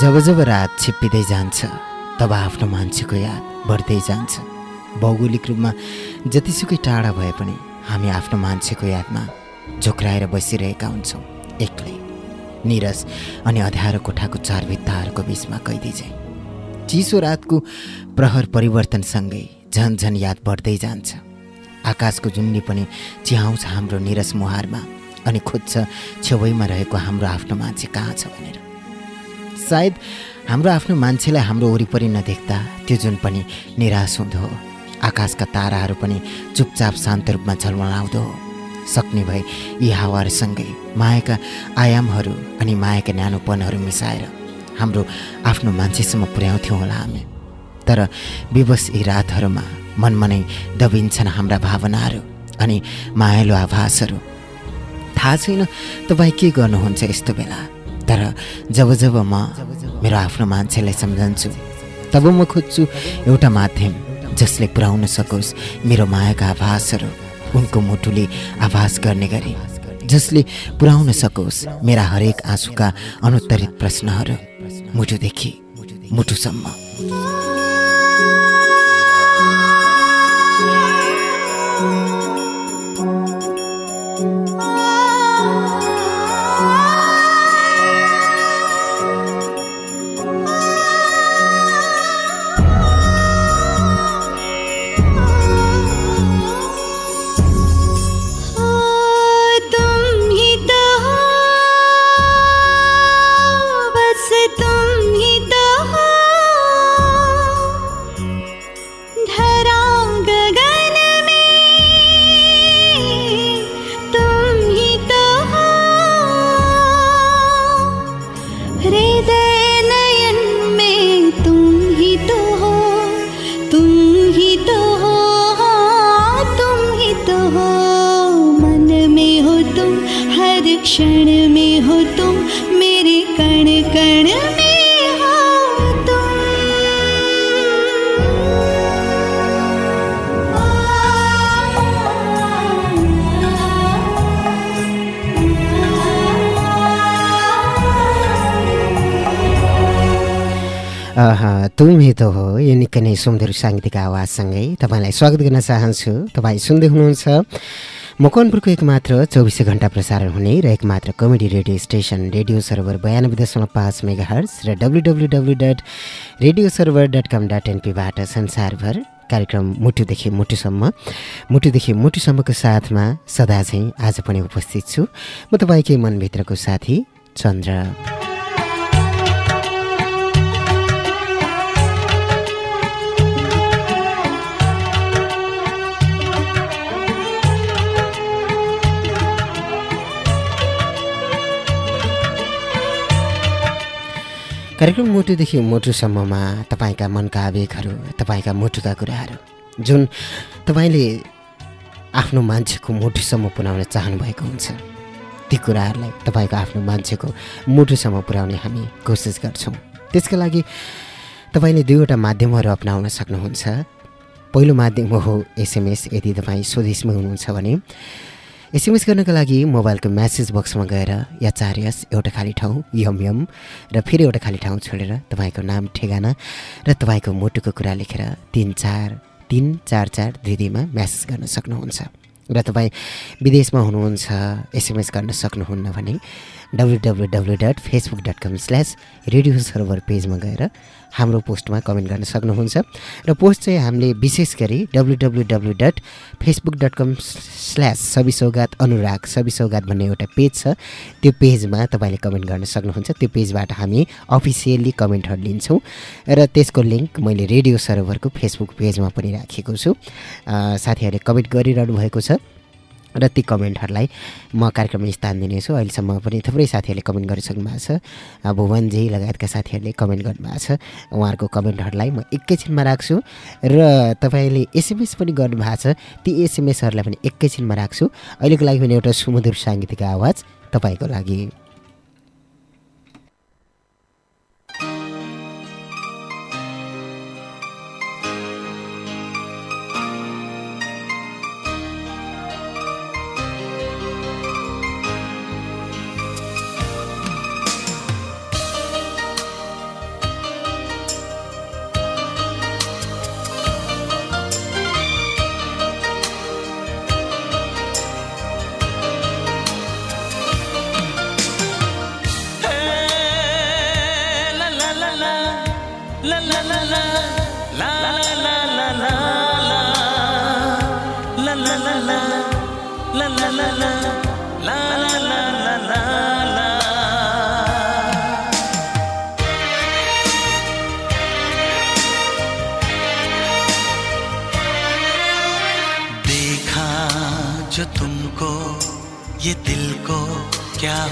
जब जब रात छिप्पिँदै जान्छ तब आफ्नो मान्छेको याद बढ्दै जान्छ। भौगोलिक रूपमा जतिसुकै टाढा भए पनि हामी आफ्नो मान्छेको यादमा झोक्राएर बसिरहेका हुन्छौँ एक्लै। निरस अनि अध्यारो कोठाको चार भित्ताहरूको बिचमा कैदी चाहिँ चिसो रातको प्रहर परिवर्तनसँगै झन झन याद बढ्दै जान्छ। आकाशको जुन्नी पनि चिहाउँछ हाम्रो निरस मुहारमा अनि खोज्छ छेउैमा रहेको हाम्रो आफ्नो मान्छे कहाँ छ भनेर। सायद हाम्रो आफ्नो मान्छेलाई हाम्रो वरिपरि नदेख्दा त्यो जुन पनि निराश हुँदो हो आकाशका ताराहरू पनि चुपचाप शान्त रूपमा झलमलाउँदो हो सक्ने भए यी हावाहरूसँगै मायाका आयामहरू अनि मायाका न्यानोपनहरू मिसाएर हाम्रो आफ्नो मान्छेसम्म पुर्याउँथ्यौँ होला हामी। तर विवश यी रातहरूमा मनमा नै दबिन्छन् हाम्रा भावनाहरू अनि मायालु आभासहरू। थाहा छैन तपाईँ के गर्नुहुन्छ यस्तो बेला? तर जब जब म मेरो आफ्नो मान्छेलाई सम्झन्छु तब म खोज्छु एउटा माध्यम जसले पुर्याउन सकोस्। मेरो मायाका आभासहरू उनको मुटुले आभास गर्ने गरे जसले पुर्याउन सकोस् मेरा हरेक आँसुका अनुत्तरित प्रश्नहरू मुटुदेखि मुटुसम्म। निकै नै सुन्दर साङ्गीतिक आवाजसँगै तपाईँलाई स्वागत गर्न चाहन्छु। तपाईँ सुन्दै हुनुहुन्छ। मकवानपुरको एक मात्र चौबिसै घन्टा प्रसारण हुने र एक मात्र comedy radio station Radio Server बयानब्बे दशमलव पाँच मेगा हर्स र W W W dot radio server dot com dot एनपीबाट संसारभर कार्यक्रम मुटुदेखि मुटुसम्म मुटुदेखि मुटुसम्मको साथमा सदा चाहिँ आज पनि उपस्थित छु। म तपाईँकै मनभित्रको साथी चन्द्र। कार्यक्रम मुटुदेखि मुटुसम्ममा तपाईँका मनका आवेगहरू तपाईँका मुटुका कुराहरू जुन तपाईँले आफ्नो मान्छेको मुटुसम्म पुर्याउन चाहनुभएको हुन्छ ती कुराहरूलाई तपाईँको आफ्नो मान्छेको मुटुसम्म पुर्याउने हामी कोसिस गर्छौँ। त्यसका लागि तपाईँले दुईवटा माध्यमहरू अप्नाउन सक्नुहुन्छ। पहिलो माध्यम हो एसएमएस। यदि तपाईँ स्वदेशमा हुनुहुन्छ भने एसएमएस गर्नको लागि मोबाइलको म्यासेज बक्समा गएर या चार यस एउटा खाली ठाउँ यम यम र फेरि एउटा खाली ठाउँ छोडेर तपाईँको नाम ठेगाना र तपाईँको मुटुको कुरा लेखेर तिन चार तिन चार चार दुई दुईमा म्यासेज गर्न सक्नुहुन्छ। र तपाईँ विदेशमा हुनुहुन्छ एसएमएस गर्न सक्नुहुन्न भने W W W dot Facebook dot com slash radio server पेजमा गएर हाम्रो पोस्टमा कमेन्ट गर्न सक्नुहुन्छ। र पोस्ट चाहिँ हामीले विशेष गरी W W W dot Facebook dot com slash Sabi Saugat Anurag सबि सौगात भन्ने एउटा पेज छ। त्यो पेजमा तपाईँले कमेन्ट गर्न सक्नुहुन्छ। त्यो पेजबाट हामी अफिसियल्ली कमेन्टहरू लिन्छौँ। र त्यसको लिङ्क मैले रेडियो सर्भरको फेसबुक पेजमा पनि राखेको छु। साथीहरूले कमेन्ट गरिरहनु भएको छ। र ती कमेन्टहरूलाई म कार्यक्रममा स्थान दिनेछु। अहिलेसम्म पनि थुप्रै साथीहरूले कमेन्ट गरिसक्नु भएको छ। भुवनजी लगायतका साथीहरूले कमेन्ट गर्नुभएको छ। उहाँहरूको कमेन्टहरूलाई म एकैछिनमा राख्छु। र तपाईँले एसएमएस पनि गर्नुभएको छ। ती एसएमएसहरूलाई पनि एकैछिनमा राख्छु। अहिलेको लागि पनि एउटा सुमधुर साङ्गीतिक आवाज तपाईँको लागि।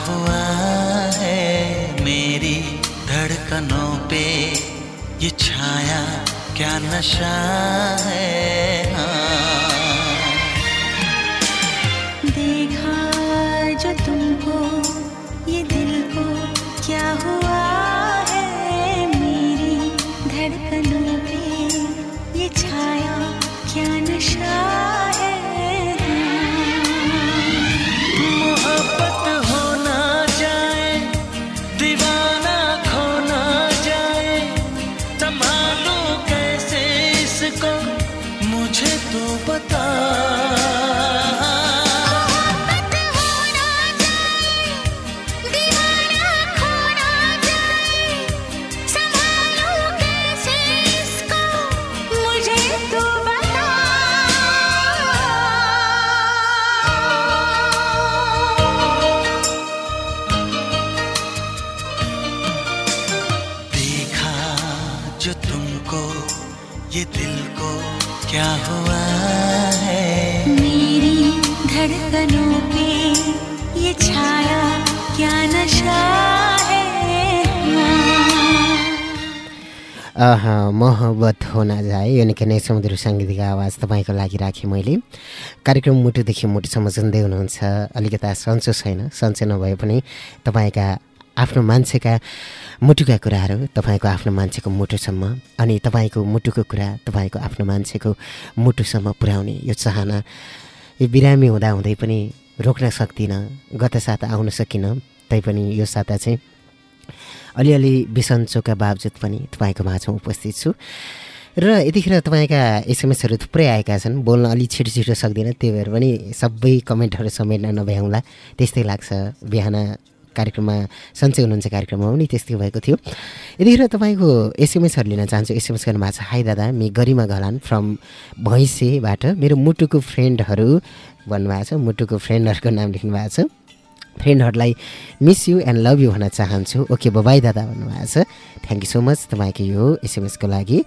हुआ है मेरी धड़कनों पे। ये छाया क्या नशा है? हाँ। देखा जो तुमको, ये दिल को क्या हुआ है मेरी धड़कनों ये छाया क्या नशा मोहब्बत हुन जाए। यो निकै नै समुद्र साङ्गीतिक आवाज तपाईँको लागि राखेँ मैले। कार्यक्रम मुटुदेखि मुटुसम्म सुन्दै हुनुहुन्छ। अलिकता सन्चो छैन। सन्चो नभए पनि तपाईँका आफ्नो मान्छेका मुटुका कुराहरू तपाईँको आफ्नो मान्छेको मुटुसम्म अनि तपाईँको मुटुको कुरा तपाईँको आफ्नो मान्छेको मुटुसम्म पुर्याउने यो चाहना यो बिरामी हुँदाहुँदै पनि रोक्न सक्दिनँ। गत साता आउन सकिनँ। तैपनि यो साता चाहिँ अलिअलि बिसन्चोका बावजुद पनि तपाईँको माझमा उपस्थित छु। र यतिखेर तपाईँका एसएमएसहरू थुप्रै आएका छन् बोल्न अलि छिटो छिटो सक्दिनँ त्यही भएर पनि सबै कमेन्टहरू समेट्न नभ्याउँला। त्यस्तै लाग्छ बिहान कार्यक्रममा सन्चै हुनुहुन्छ कार्यक्रममा पनि त्यस्तै भएको थियो। यतिखेर तपाईँको एसएमएसहरू लिन चाहन्छु एसएमएस गर्नुभएको छ हाई दादा मि गरिमा घलान फ्रम भैँसेबाट मेरो मुटुको फ्रेन्डहरू भन्नुभएको छ मुटुको फ्रेन्डहरूको नाम लेख्नु भएको छ। फ्रेन्डहरूलाई miss you and love you भन्न चाहन्छु। ओके बबाई दादा भन्नुभएको छ। थ्याङ्क यू सो मच तपाईँको यो एसएमएसको लागि।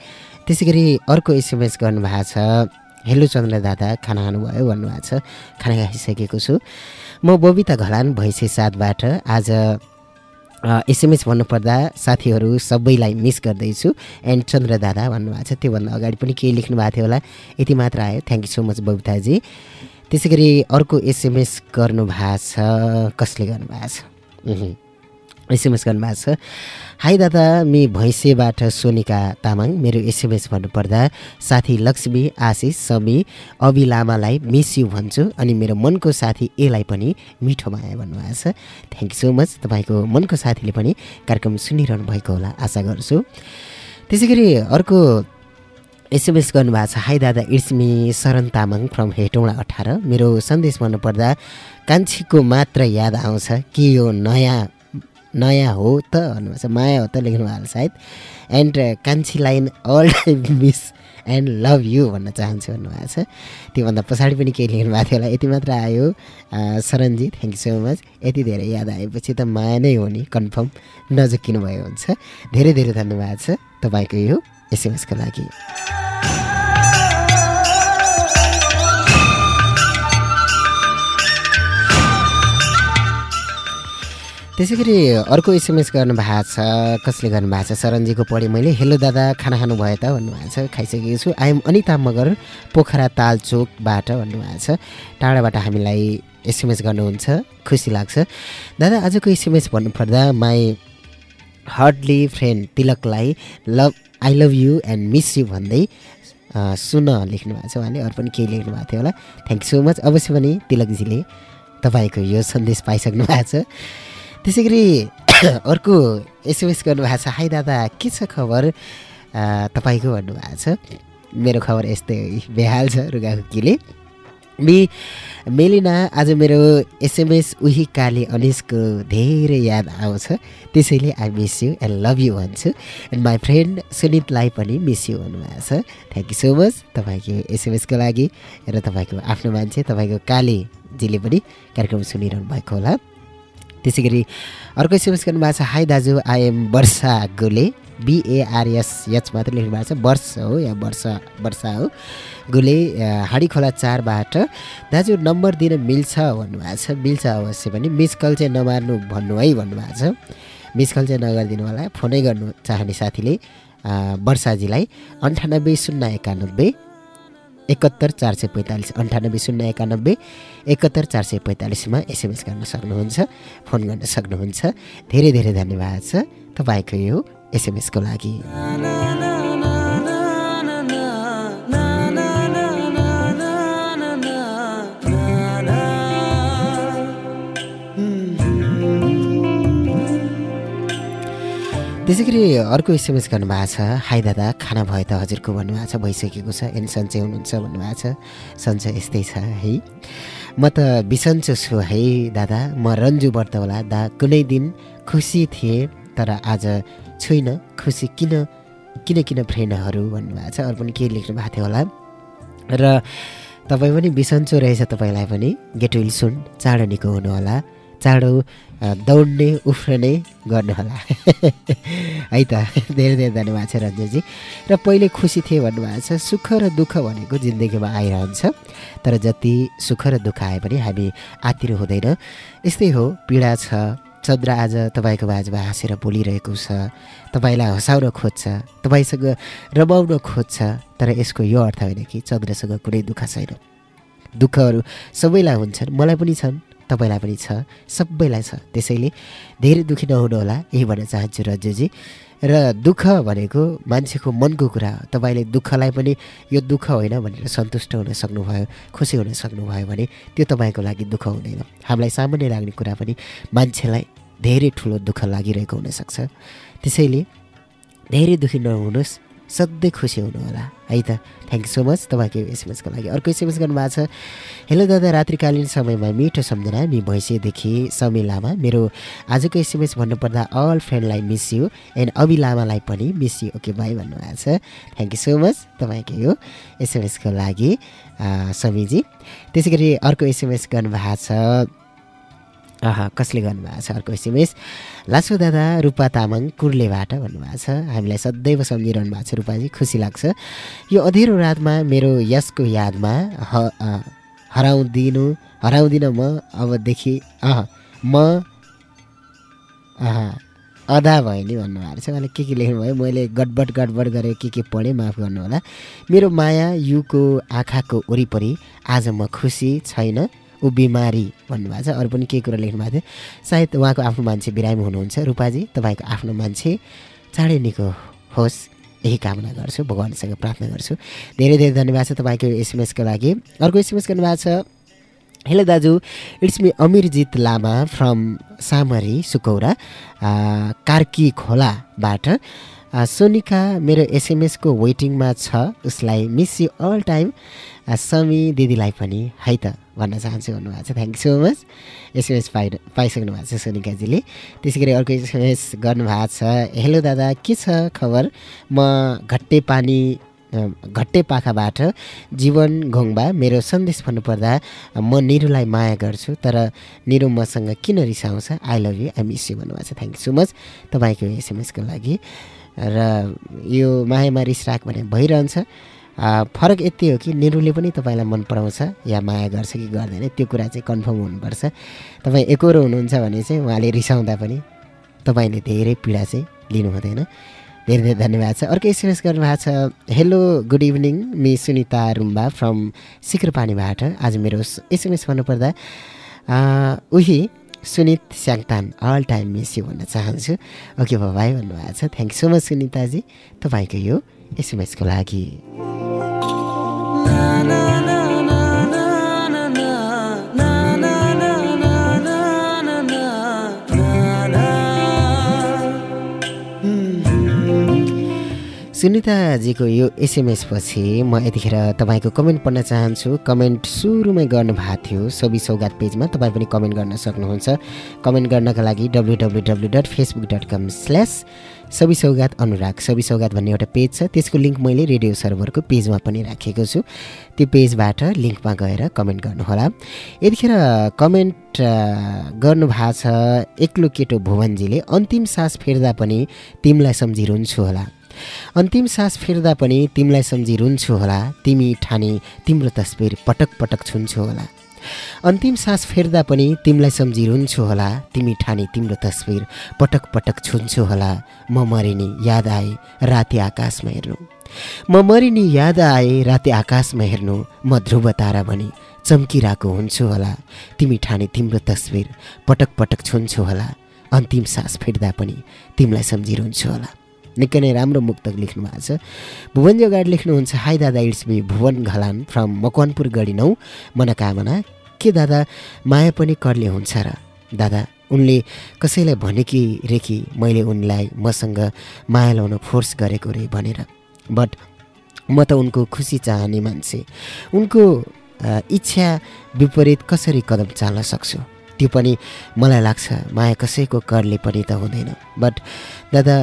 त्यसै गरी अर्को एसएमएस गर्नुभएको छ। हेलो चन्द्र दादा खाना खानुभयो भन्नुभएको छ। खाना खाइसकेको छु। म बबिता घलान भैँसे साथबाट आज एसएमएस भन्नुपर्दा साथीहरू सबैलाई मिस गर्दैछु। एन्ड चन्द्र दादा भन्नुभएको छ त्योभन्दा अगाडि पनि केही लेख्नु भएको थियो होला। यति मात्र आयो। थ्याङ्क यू सो मच बबिताजी। त्यसै गरी अर्को एसएमएस गर्नुभएको छ। कसले गर्नुभएको छ। एसएमएस गर्नुभएको छ। हाई दादा मि भैँसेबाट सोनिका तामाङ मेरो एसएमएस भन्नुपर्दा साथी लक्ष्मी आशिष समी अभि लामालाई मिस यु भन्छु अनि मेरो मनको साथी एलाई पनि मिठो माया भन्नुभएको छ। थ्याङ्क यू सो मच तपाईँको मनको साथीले पनि कार्यक्रम सुनिरहनु भएको होला आशा गर्छु। त्यसै गरी अर्को एसएमएस गर्नुभएको छ। हाई दादा it's me Sharan Tamang from Hetauda अठार। मेरो सन्देश भन्नुपर्दा कान्छीको मात्र याद आउँछ कि यो नयाँ नयाँ हो त भन्नुभएको छ। माया हो त लेख्नु भएको सायद। And कान्छीलाई all time miss and love you भन्न चाहन्छु भन्नुभएको छ। त्योभन्दा पछाडि पनि केही लेख्नु भएको थियो होला। यति मात्र आयो। शरणजी थ्याङ्क यू सो मच यति धेरै याद आएपछि त माया नै हो नि। कन्फर्म नजिकिनु भयो हुन्छ। धेरै धेरै धन्यवाद छ तपाईँको यो एसएमएसको लागि त्यसै गरी अर्को एसएमएस गर्नुभएको छ। कसले गर्नुभएको छ? शरणजीको पढेँ मैले। हेलो दादा खाना खानुभयो त भन्नुभएको छ। खाइसकेको छु। आइएम अनिता मगर पोखरा तालचोकबाट भन्नुभएको छ। टाढाबाट हामीलाई एसएमएस गर्नुहुन्छ। खुसी लाग्छ। दादा आजको एसएमएस भन्नुपर्दा my hardly friend तिलकलाई love I love you and miss you भन्दै सुन लेख्नु भएको छ उहाँले अरू पनि केही लेख्नु भएको थियो होला। थ्याङ्क सो मच अवश्य पनि तिलकजीले तपाईँको यो सन्देश पाइसक्नु भएको छ। त्यसै गरी अर्को एसएमएस गर्नुभएको छ। हाई दादा के छ खबर? तपाईँको भन्नुभएको छ। मेरो खबर यस्तै बेहाल छ रुगाखुकीले मि मेलिना आज मेरो एसएमएस उही काले अनिसको धेरै याद आउँछ। त्यसैले I miss you and love you भन्छु। एन्ड माई फ्रेन्ड सुनितलाई पनि मिस यु भन्नुभएको छ। थ्याङ्क यू सो मच तपाईँको एसएमएसको लागि र तपाईँको आफ्नो मान्छे तपाईँको कालेजीले पनि कार्यक्रम सुनिरहनु भएको होला। त्यसै गरी अर्को एसएमएस गर्नुभएको छ। हाई दाजु आइएम वर्षा गोले बिएआरएस एच मात्र लेख्नु भएको छ वर्ष हो या वर्षा वर्षा हो। गोले हाँडी खोला चारबाट दाजु नम्बर दिन मिल्छ भन्नुभएको छ मिल्छ अवश्य पनि। मिस कल चाहिँ नमार्नु भन्नु है भन्नुभएको छ। मिस कल चाहिँ नगरिदिनु होला फोनै गर्नु चाहने साथीले वर्षाजीलाई। अन्ठानब्बे शून्य एकानब्बे एकहत्तर चार सय पैँतालिस। अन्ठानब्बे शून्य एकानब्बे एकहत्तर चार सय पैँतालिसमा एसएमएस गर्न सक्नुहुन्छ फोन गर्न सक्नुहुन्छ। धेरै धेरै धन्यवाद छ। तपाईँको यो एसएमएसको लागि त्यसै गरी अर्को एसएमएस गर्नुभएको छ। हाई दादा खाना भयो त? हजुरको भन्नुभएको छ भइसकेको छ एन सन्चै हुनुहुन्छ भन्नुभएको छ। सन्चै यस्तै छ है। म त बिसन्चो छु है दादा। म रन्जु होला दा कुनै दिन खुसी थिएँ तर आज छुइनँ खुसी किन किन किन फ्रेन्डहरू भन्नुभएको छ? अरू पनि के लेख्नु भएको थियो होला। र तपाईँ पनि बिसन्चो रहेछ तपाईँलाई पनि। गेट विल सुन चाँडो निको हुनुहोला चाँडो दौड्ने उफ्रने गर्नुहोला है त। धेरै धेरै धन्यवाद छ रञ्जनजी। र पहिले खुसी थिएँ भन्नुभएको छ सुख र दुःख भनेको जिन्दगीमा आइरहन्छ। तर जति सुख र दुःख आए पनि हामी आतिर हुँदैन। यस्तै हो पीडा छ चन्द्र आज तपाईँको बाजुमा हाँसेर बोलिरहेको छ। तपाईँलाई हँसाउन खोज्छ। तपाईँसँग रमाउन खोज्छ। तर यसको यो अर्थ होइन कि चन्द्रसँग कुनै दुःख छैन। दुःखहरू सबैलाई हुन्छन्। मलाई पनि छन्। तपाईँलाई पनि छ। सबैलाई छ। त्यसैले धेरै दुःखी नहुनु होला यही भन्न चाहन्छु रन्जुजी र दुःख भनेको मान्छेको मनको कुरा हो तपाईँले दुःखलाई पनि यो दुःख होइन भनेर सन्तुष्ट हुन सक्नुभयो खुसी हुन सक्नुभयो भने त्यो तपाईँको लागि दुःख हुँदैन। हामीलाई सामान्य लाग्ने कुरा पनि मान्छेलाई धेरै ठुलो दुःख लागिरहेको हुनसक्छ। त्यसैले धेरै दुःखी नहुनुहोस्। सधैँ खुसी हुनुहोला। है त? थ्याङ्क सो मच तपाईँको एसएमएसको लागि। अर्को एसएमएस गर्नुभएको छ हेलो दादा रात्रिकालीन समयमा मिठो सम्झना मि भैँसेदेखि समी लामा। मेरो आजको एसएमएस भन्नुपर्दा अल फ्रेन्डलाई मिस यु एन्ड अभि लामालाई पनि मिस यु ओके बाई भन्नुभएको छ। थ्याङ्क यू सो मच तपाईँको यो एसएमएसको लागि समीजी। त्यसै गरी अर्को एसएमएस गर्नुभएको छ आहा कसले गर्नुभएको छ अर्को एसएमएस? लासो दादा रूपा तामाङ कुर्लेबाट भन्नुभएको छ। हामीलाई सदैव सम्झिरहनु भएको छ रूपाजी। खुसी लाग्छ। यो अँधेरो रातमा मेरो यसको यादमा ह हराउँदिनु हराउँदिनँ म अबदेखि अह म अधा भयो नि भन्नुभएको छ। उहाँले के के लेख्नुभयो मैले गडबड गडबड गरेर के के पढेँ माफ गर्नु होला मेरो माया युको आँखाको वरिपरि आज म खुसी छैन। ऊ बिमारी भन्नुभएको छ। अरू पनि केही कुरा लेख्नु भएको थियो। सायद उहाँको आफ्नो मान्छे बिरामी हुनुहुन्छ रूपाजी। तपाईँको आफ्नो मान्छे चाँडै निको होस्। यही कामना गर्छु भगवान्सँग प्रार्थना गर्छु। धेरै धेरै धन्यवाद छ तपाईँको एसएमएसको लागि। अर्को एसएमएस गर्नुभएको छ हेलो दाजु it's me Amirjit Lama from Samari Sukaura Karki खोलाबाट सोनिका मेरो एसएमएसको वेटिङमा छ उसलाई miss you all time. Sami दिदीलाई पनि है त भन्न चाहन्छु भन्नुभएको छ. Thank you so much SMS पाइ पाइसक्नु भएको छ सोनिकाजीले त्यसै गरी अर्को एसएमएस गर्नुभएको छ। हेलो दादा के छ खबर? म घट्टे पानी घट्टे पाखाबाट जीवन घोङबा मेरो सन्देश भन्नुपर्दा म निरुलाई माया गर्छु तर निरु मसँग किन रिसाउँछ? I love you I miss you भन्नुभएको छ। थ्याङ्क यू सो मच तपाईँको एसएमएसको लागि। र यो मायामा रिस राग भने भइरहन्छ। फरक यति हो कि निरुले पनि तपाईँलाई मन पराउँछ या माया गर्छ कि गर्दैन त्यो कुरा चाहिँ कन्फर्म हुनुपर्छ। तपाईँ एकरो हुनुहुन्छ भने चाहिँ उहाँले रिसाउँदा पनि तपाईँले धेरै पीडा चाहिँ लिनु हुँदैन। धेरै धेरै धन्यवाद छ। अर्को एसएमएस गर्नुभएको छ hello good evening me Sunita Rumba from सिक्रपानीबाट। आज मेरो एसएमएस भन्नुपर्दा उही Sunit Syangtan all time miss you भन्न चाहन्छु। ओके भाइ भन्नुभएको छ। थ्याङ्क सो मच सुनिताजी। तपाईँको यो एसएमएसको लागि सुनिताजीको यो एसएमएस पछि म यतिखेर तपाईँको कमेन्ट पढ्न चाहन्छु। कमेन्ट सुरुमै गर्नुभएको थियो। सबि सौगात पेजमा तपाईँ पनि कमेन्ट गर्न सक्नुहुन्छ। कमेन्ट गर्नका लागि W W W dot Facebook dot com slash Sabi Saugat Anurag. सबि सौगात भन्ने एउटा पेज छ। त्यसको लिङ्क मैले रेडियो सर्भरको पेजमा पनि राखेको छु। त्यो पेजबाट लिङ्कमा गएर कमेन्ट गर्नुहोला। यतिखेर कमेन्ट गर्नुभएको छ एक्लो केटो भुवनजीले। अन्तिम सास फेर्दा पनि तिमीलाई सम्झी रुन्छु होला। अन्तिम सास फेर्दा पनि तिमीलाई सम्झी रुन्छु होला। तिमी ठाने तिम्रो तस्बिर पटक पटक छुन्छु होला। अन्तिम सास फेर्दा पनि तिमीलाई सम्झी रुन्छु होला। तिमी ठाने तिम्रो तस्बिर पटक पटक छुन्छु होला। म मरिनी याद आए राति आकाशमा हेर्नु। म मरिनी याद आए राति आकाशमा हेर्नु। म ध्रुव तारा भनी चम्किरहेको हुन्छु होला। तिमी ठाने तिम्रो तस्बिर पटक पटक छुन्छु होला। अन्तिम सास फेर्दा पनि तिमीलाई सम्झिरहन्छु होला। निकै नै राम्रो मुक्तक लेख्नु भएको छ। भुवन जोगाड लेख्नुहुन्छ हाई दादा it's me Bhuwan Ghalan from Makwanpur Gadhi नौ। मनोकामना के दादा माया पनि करले हुन्छ र? दादा उनले कसैलाई भने कि रे कि मैले उनलाई मसँग माया लाउन फोर्स गरेको रे भनेर। बट म त उनको खुसी चाहने मान्छे। उनको इच्छा विपरीत कसरी कदम चाल्न सक्छु? त्यो पनि मलाई लाग्छ माया कसैको करले पनि त हुँदैन। बट दादा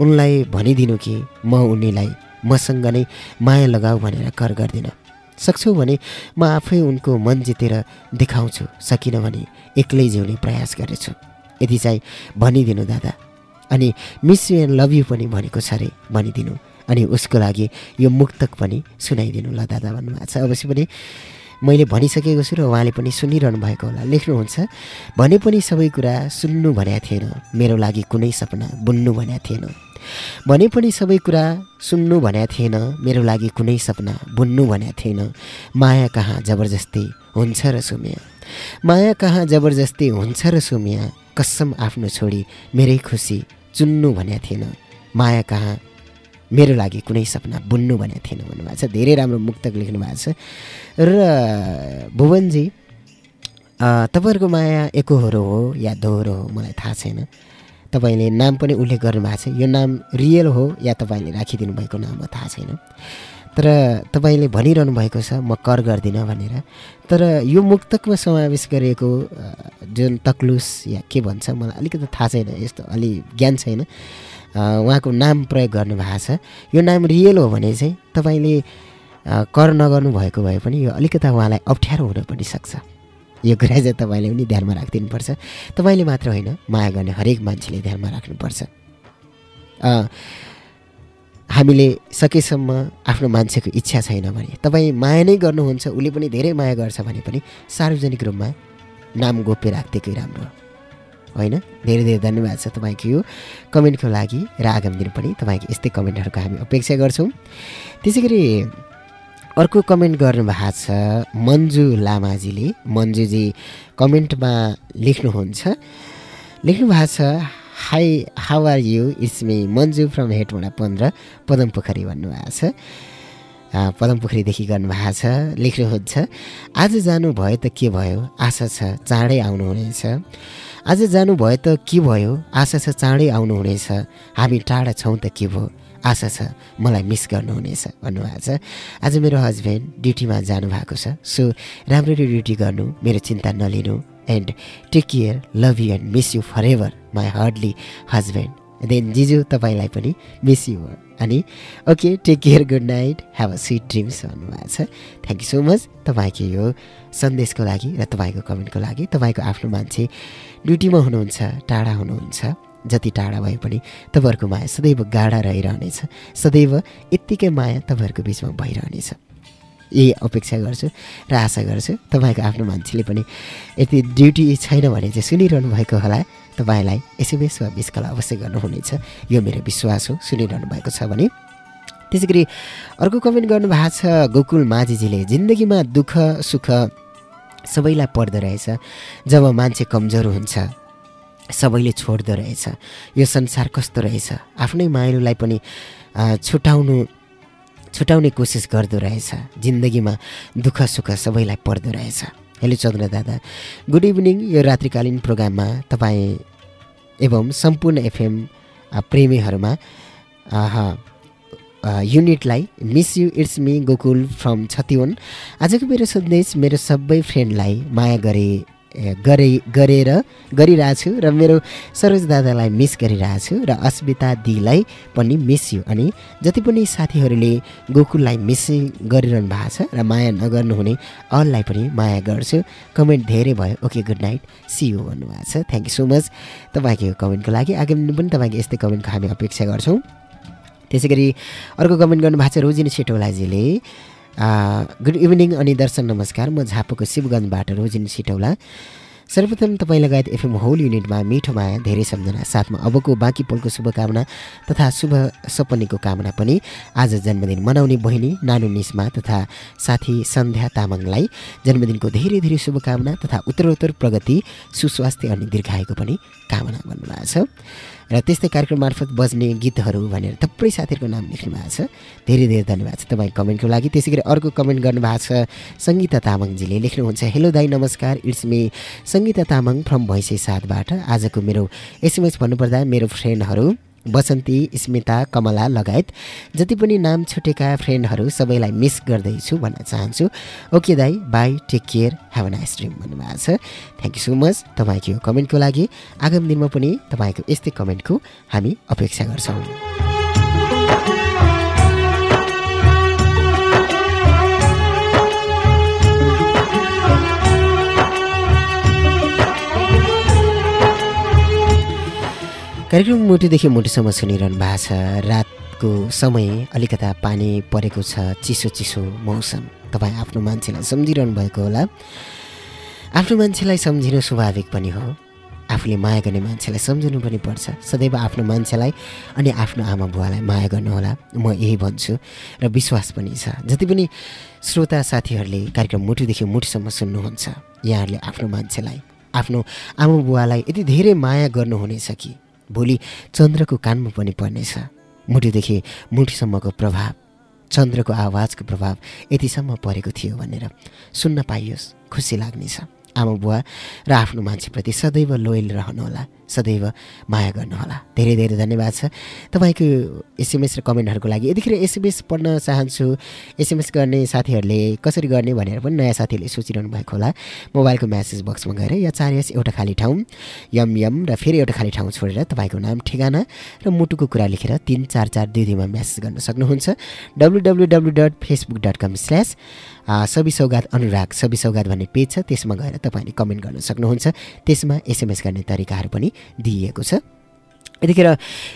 उनलाई भनिदिनु कि म उनीलाई मसँग नै माया लगाऊ भनेर कर गर्दिनँ। सक्छौ भने म आफै उनको मन जितेर देखाउँछु सकिनँ भने एक्लै जिउने प्रयास गरेछु यति चाहिँ भनिदिनु दादा। अनि miss you and love you पनि भनेको छ अरे भनिदिनु। अनि उसको लागि यो मुक्तक पनि सुनाइदिनु ल दादा भन्नुभएको छ। अवश्य पनि मैले भनिसकेको छु र उहाँले पनि सुनिरहनु भएको होला। लेख्नुहुन्छ भने पनि सबै कुरा सुन्नु भनेको थिएन। मेरो लागि कुनै सपना बुन्नु भनेको थिएन। भने पनि सबै कुरा सुन्नु भनेको थिएन। मेरो लागि कुनै सपना बुन्नु भनेको थिएन। माया कहाँ जबरजस्ती हुन्छ र सुम्या? माया कहाँ जबरजस्ती हुन्छ र सुम्या? कसम आफ्नो छोडी मेरै खुसी चुन्नु भनेको थिएन। माया कहाँ मेरो लागि कुनै सपना बुन्नु भनेको थिएन भन्नुभएको छ। धेरै राम्रो मुक्तक लेख्नु भएको छ। र भुवनजी तपाईँहरूको माया एकहोरो हो या दोहोरो हो मलाई थाहा छैन। तपाईँले नाम पनि उल्लेख गर्नुभएको छ। यो नाम रियल हो या तपाईँले राखिदिनु भएको नाम हो थाहा छैन। तर तपाईँले भनिरहनु भएको छ म कर गर्दिनँ भनेर। तर यो मुक्तकमा समावेश गरिएको जुन तक्लुस या के भन्छ मलाई अलिकति थाहा छैन। यस्तो अलि ज्ञान छैन। उहाँको नाम प्रयोग गर्नुभएको छ। यो नाम रियल हो भने चाहिँ तपाईँले कर नगर्नु भएको भए पनि यो अलिकता उहाँलाई अप्ठ्यारो हुन पनि सक्छ। यो कुरा चाहिँ तपाईँले पनि ध्यानमा राखिदिनुपर्छ। तपाईँले मात्र होइन माया गर्ने हरेक मान्छेले ध्यानमा राख्नुपर्छ। हामीले सकेसम्म आफ्नो मान्छेको इच्छा छैन भने तपाईँ माया नै गर्नुहुन्छ उसले पनि धेरै माया गर्छ भने पनि सार्वजनिक रूपमा नाम गोप्य राखिदिएकै राम्रो होइन? धेरै धेरै धन्यवाद छ तपाईँको यो कमेन्टको लागि र आगामी दिन पनि तपाईँको यस्तै कमेन्टहरूको हामी अपेक्षा गर्छौँ। त्यसै गरी अर्को कमेन्ट गर्नुभएको छ मन्जु लामाजीले। मन्जुजी कमेन्टमा लेख्नुहुन्छ। लेख्नु भएको छ hi how are you it's me Manju from Hetauda पन्ध्र पदम पोखरी भन्नुभएको छ। पदम पोखरीदेखि गर्नुभएको छ लेख्नुहुन्छ। आज जानुभयो त के भयो? आशा छ चाँडै आउनुहुनेछ। आज जानुभयो त के भयो? आशा छ चाँडै आउनुहुनेछ। हामी टाढा छौँ त के भयो? आशा छ मलाई मिस गर्नुहुनेछ भन्नुभएको छ। आज मेरो हस्बेन्ड ड्युटीमा जानुभएको छ। सो राम्ररी ड्युटी गर्नु मेरो चिन्ता नलिनु। And take care love you and miss you forever my hardly husband then जिजु तपाईँलाई पनि मिस यु अनि okay take care good night have a sweet dreams भन्नुभएको छ। थ्याङ्क यू सो मच तपाईँको यो सन्देशको लागि र तपाईँको कमेन्टको लागि तपाईँको आफ्नो मान्छे ड्युटीमा हुनुहुन्छ टाढा हुनुहुन्छ जति टाढा भए पनि तपाईँहरूको माया सदैव गाढा रहिरहनेछ। सदैव यत्तिकै माया तपाईँहरूको बिचमा भइरहनेछ। यही अपेक्षा गर्छु र आशा गर्छु तपाईँको आफ्नो मान्छेले पनि यति ड्युटी छैन भने चाहिँ सुनिरहनु भएको होला। तपाईँलाई एसएमएस वा मिस कल अवश्य गर्नुहुनेछ। यो मेरो विश्वास हो सुनिरहनु भएको छ भने। त्यसै गरी अर्को कमेन्ट गर्नुभएको छ गोकुल माझीजीले जिन्दगीमा दुःख सुख सबैलाई पर्दो रहेछ। जब मान्छे कमजोर हुन्छ सबैले छोड्दो रहेछ। यो संसार कस्तो रहेछ? आफ्नै माइलोलाई पनि छुटाउनु छुटाउने कोसिस गर्दो रहेछ। जिन्दगीमा दुःख सुख सबैलाई पर्दो रहेछ। हेलो चन्द्र दादा गुड इभिनिङ। यो रात्रिकालीन प्रोग्राममा तपाईँ एवं सम्पूर्ण एफएम प्रेमीहरूमा युनिटलाई miss you it's me Gokul from Chhatiwan आजको मेरो सन्देश मेरो सबै फ्रेन्डलाई माया गरे गरे गरेर गरिरहेछु र मेरो सरोज दादालाई मिस गरिरहेछु र अस्मिता दिलाई पनि मिस यु अनि जति पनि साथीहरूले गोकुललाई मिस गरिरहनु भएको छ र माया नगर्नुहुने अललाई पनि माया गर्छु। कमेन्ट धेरै भयो। Okay good night see you भन्नुभएको छ। थ्याङ्क यू सो मच तपाईँको कमेन्टको लागि। आगामी पनि तपाईँको यस्तै कमेन्टको हामी अपेक्षा गर्छौँ। त्यसै गरी अर्को कमेन्ट गर्नुभएको छ रोजिनी सेटौलाजीले गुड इभिनिङ अनि दर्शन नमस्कार म झापाको शिवगञ्जबाट रोजिनी सेटौला सर्वप्रथम तपाईँ लगायत एफएम होल युनिटमा मिठो माया धेरै सम्झना साथमा अबको बाँकी पलको शुभकामना तथा शुभ सपनीको कामना पनि आज जन्मदिन मनाउने बहिनी नानु निस्मा तथा साथी सन्ध्या तामाङलाई जन्मदिनको धेरै धेरै शुभकामना तथा उत्तरोत्तर प्रगति सुस्वास्थ्य अनि दीर्घायुको पनि कामना भन्नुभएको छ। र त्यस्तै कार्यक्रम मार्फत बज्ने गीतहरू भनेर थुप्रै साथीहरूको नाम लेख्नु भएको छ। धेरै धेरै धन्यवाद छ तपाईँ कमेन्टको लागि। त्यसै गरी अर्को कमेन्ट गर्नुभएको छ सङ्गीता तामाङजीले लेख्नुहुन्छ हेलो दाई नमस्कार it's me. Sangita Tamang from Bhainse साथबाट आजको मेरो एसएमएस भन्नुपर्दा मेरो फ्रेन्डहरू बसन्ती स्मिता कमला लगायत जति पनि नाम छुटेका फ्रेन्डहरू सबैलाई मिस गर्दैछु भन्न चाहन्छु। ओके दाई bye take care have a nice dream भन्नुभएको छ। थ्याङ्क यू सो मच तपाईँको यो कमेन्टको लागि। आगामी दिनमा पनि तपाईँको यस्तै कमेन्टको हामी अपेक्षा गर्छौँ। कार्यक्रम मुटुदेखि मुटुसम्म सुनिरहनु भएको छ। रातको समय अलिकता पानी परेको छ चिसो चिसो मौसम। तपाईँ आफ्नो मान्छेलाई सम्झिरहनु भएको होला। आफ्नो मान्छेलाई सम्झिनु स्वाभाविक पनि हो। आफूले माया गर्ने मान्छेलाई सम्झिनु पनि पर्छ। सदैव आफ्नो मान्छेलाई अनि आफ्नो आमा बुवालाई माया गर्नुहोला म यही भन्छु र विश्वास पनि छ। जति पनि श्रोता साथीहरूले कार्यक्रम मुटुदेखि मुटुसम्म सुन्नुहुन्छ यहाँहरूले आफ्नो मान्छेलाई आफ्नो आमा बुवालाई यति धेरै माया गर्नुहुनेछ कि भोलि चन्द्रको कानमा पनि पर्नेछ। मुटुदेखि मुठीसम्मको प्रभाव चन्द्रको आवाजको प्रभाव यतिसम्म परेको थियो भनेर सुन्न पाइयोस् खुसी लाग्नेछ। आमा बुवा र आफ्नो मान्छेप्रति सदैव लोयल रहनुहोला। सदैव माया गर्नुहोला। धेरै धेरै धन्यवाद छ। तपाईँको एसएमएस र कमेन्टहरूको लागि यतिखेर एसएमएस पढ्न चाहन्छु। एसएमएस गर्ने साथीहरूले कसरी गर्ने भनेर पनि नयाँ साथीहरूले सोचिरहनु भएको होला। मोबाइलको म्यासेज बक्समा गएर या चार यस एउटा खाली ठाउँ यम यम र फेरि एउटा खाली ठाउँ छोडेर तपाईँको नाम ठेगाना र मुटुको कुरा लेखेर तिन चार चार दुई दुईमा म्यासेज गर्न सक्नुहुन्छ। W W W dot Facebook dot com slash Sabi Saugat Anurag सबि सौगात भन्ने पेज छ त्यसमा गएर तपाईँले कमेन्ट गर्न सक्नुहुन्छ। त्यसमा एसएमएस गर्ने तरिकाहरू पनि दिइएको छ। यतिखेर